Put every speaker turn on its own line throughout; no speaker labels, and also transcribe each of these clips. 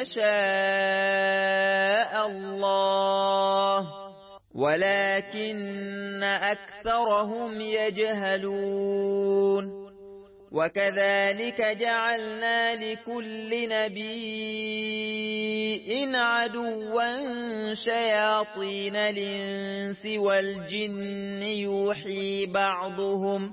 يشاء الله. ولكن أكثرهم يجهلون. وكذلك جعلنا لكل نبي عدوا شياطين الإنس والجن يوحي بعضهم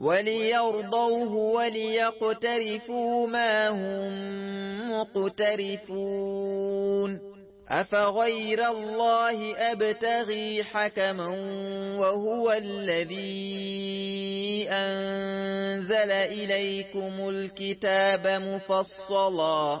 وليرضوه وليقترفوا ما هم مقترفون. أفغير الله أبتغي حكما وهو الذي أنزل إليكم الكتاب مفصلا.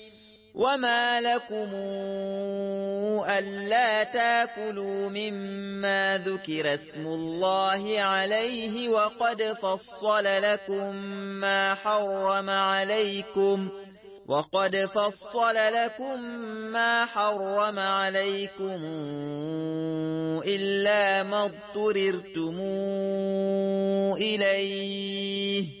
وما لكم ألا تاكلوا مما ذكر اسم الله عليه وقد فصل لكم ما حرم عليكم وقد فصل لكم ما حرم عليكم إلا ما اضطررتم إليه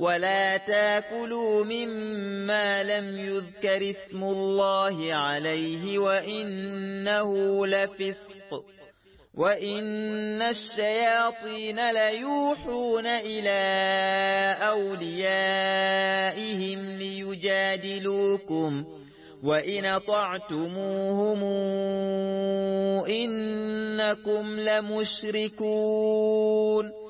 ولا تاكلوا مما لم يذكر اسم الله عليه وإنه لفسق وإن الشياطين ليوحون إلى أوليائهم ليجادلوكم وإن طعتموهم إنكم لمشركون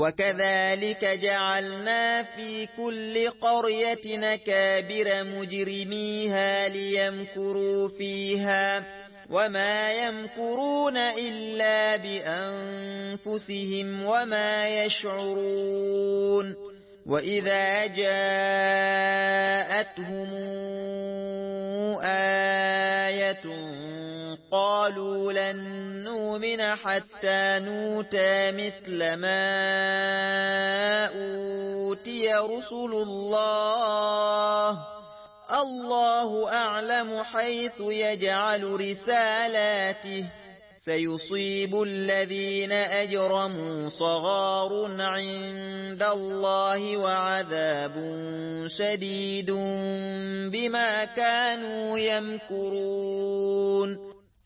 وكذلك جعلنا في كل قرية نكابر مجرميها ليمكروا فيها وما يمكرون إلا بأنفسهم وما يشعرون وإذا جاءتهم آية قالوا لن نؤمن حتى نوتى مثل ما أوتي رسل الله. الله أعلم حيث يجعل رسالاته. سيصيب الذين أجرموا صغار عند الله وعذاب شديد بما كانوا يمكرون.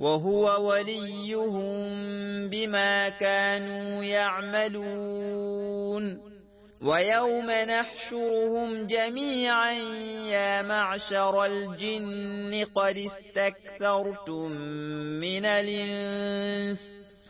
وهو وليهم بما كانوا يعملون. ويوم نحشرهم جميعا يا معشر الجن قد استكثرتم من الإنس.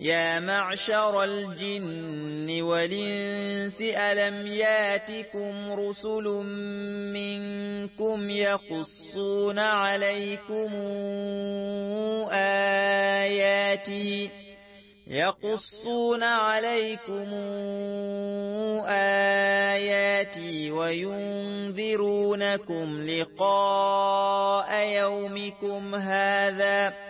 يا معشر الجن والإنس ألم ياتكم رسل منكم يقصون عليكم آياتي يقصون عليكم آياتي وينذرونكم لقاء يومكم هذا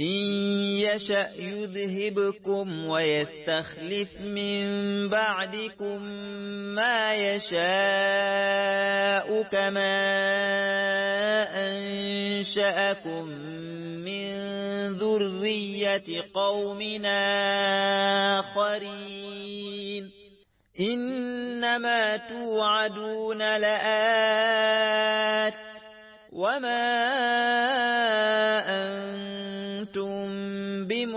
إن يشأ يذهبكم ويستخلف من بعدكم ما يشاء كما أنشأكم من ذرية قومنا آخرين. إنما توعدون لآت وما أنتم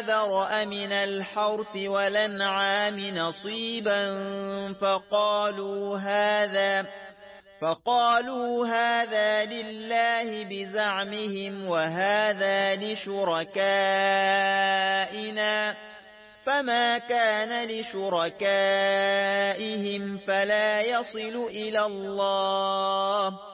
ذرأ من الحرث والانعام نصيبا فقالوا هذا فقالوا هذا لله بزعمهم وهذا لشركائنا فما كان لشركائهم فلا يصل إلى الله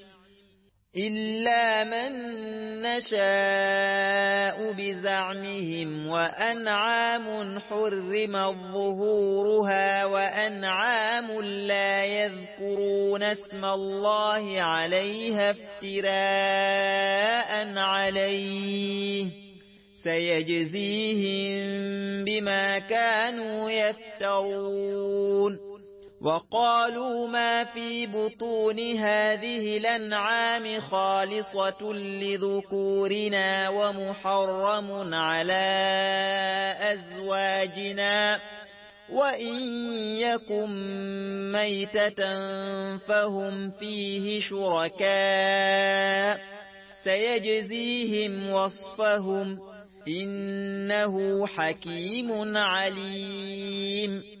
إلا من نشاء بزعمهم وأنعام حرم ظهورها وأنعام لا يذكرون اسم الله عليها افتراء عليه سيجزيهم بما كانوا يفترون وقالوا ما في بطون هذه الأنعام خالصة لذكورنا ومحرم على أزواجنا وإن يكن ميتة فهم فيه شركاء سيجزيهم وصفهم إنه حكيم عليم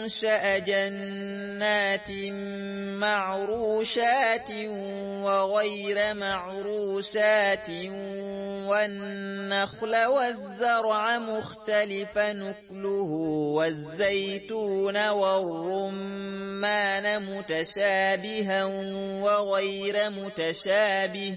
أنشأ جنات معروشات وغير معروشات والنخل والزرع مختلف نكله والزيتون والرمان متشابها وغير متشابه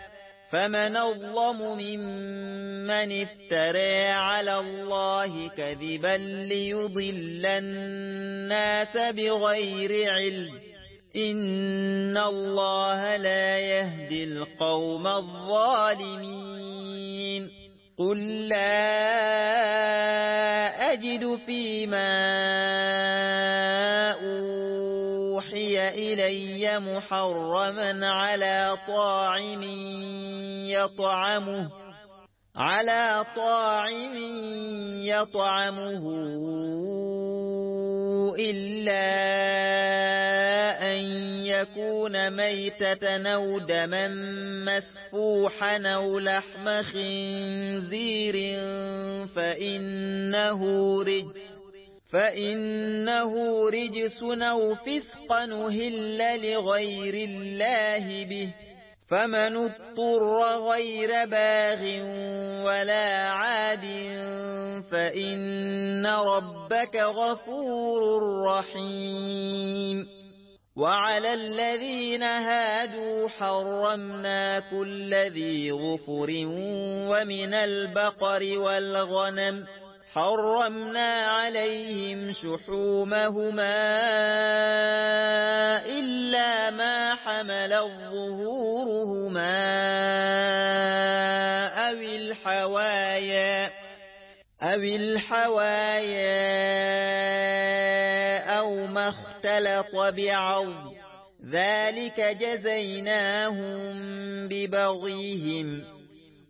فمن الظلم ممن افترى على الله كذبا ليضل الناس بغير علم. إن الله لا يهدي القوم الظالمين. قل لا أجد فيما إلي محرما على طاعم يطعمه على طاعم يطعمه إلا أن يكون ميتة أو دما مسفوحا أو لحم خنزير فإنه رجس. فإنه رجس أو فسقا نهل لغير الله به فمن اضطر غير باغ ولا عاد فإن ربك غفور رحيم وعلى الذين هادوا حرمنا كل ذي غفر ومن البقر والغنم حرمنا عليهم شحومهما إلا ما حمل ظهورهما أو الحوايا أو الحوايا أو ما اختلط بعض ذلك جزيناهم ببغيهم.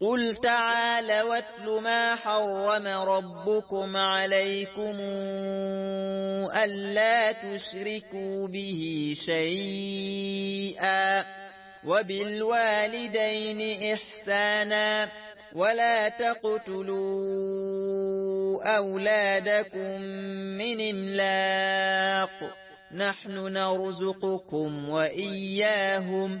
قل تعالى واتل ما حرم ربكم عليكم ألا تشركوا به شيئا وبالوالدين إحسانا ولا تقتلوا أولادكم من إملاق نحن نرزقكم وإياهم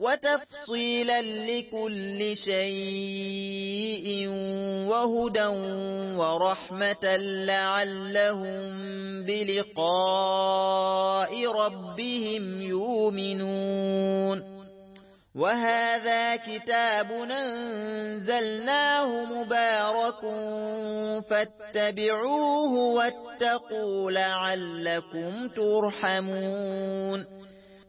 وتفصيلا لكل شيء وهدى ورحمة لعلهم بلقاء ربهم يؤمنون. وهذا كتاب أنزلناه مبارك فاتبعوه واتقوا لعلكم ترحمون.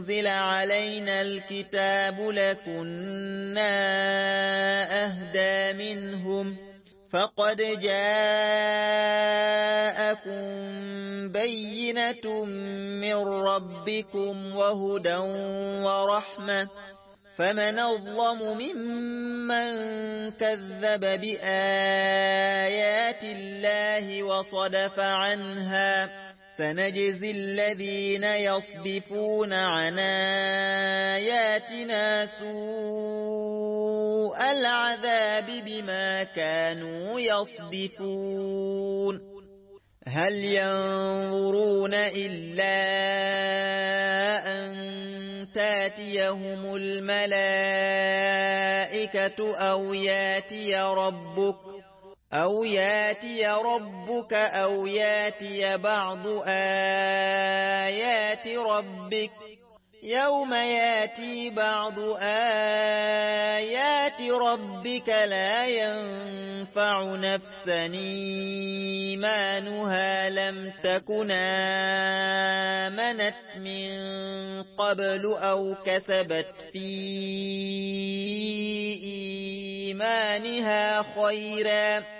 أنزل علينا الكتاب لكنا أهدى منهم فقد جاءكم بينة من ربكم وهدى ورحمة فمن الظلم ممن كذب بآيات الله وصدف عنها سنجزي الذين يصدفون عن آياتنا سوء العذاب بما كانوا يصدفون. هل ينظرون إلا أن تاتيهم الملائكة أو ياتي ربك أو ياتي ربك أو ياتي بعض آيات ربك يوم ياتي بعض آيات ربك لا ينفع نفسا إيمانها لم تكن آمنت من قبل أو كسبت في إيمانها خيراً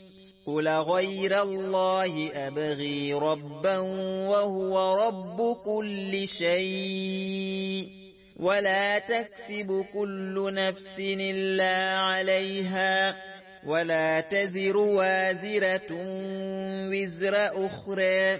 قل غير الله أبغي ربا وهو رب كل شيء ولا تكسب كل نفس إلا عليها ولا تذر وازرة وزر أخرى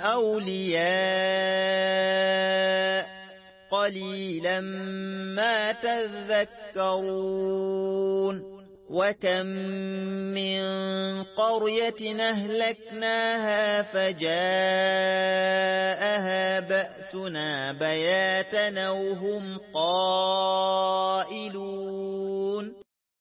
أولياء قليلا ما تذكرون وكم من قرية أهلكناها فجاءها بأسنا بياتنا وهم قائلون